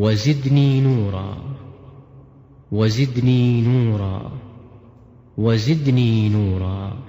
وزدني نورا وزدني نورا وزدني نورا.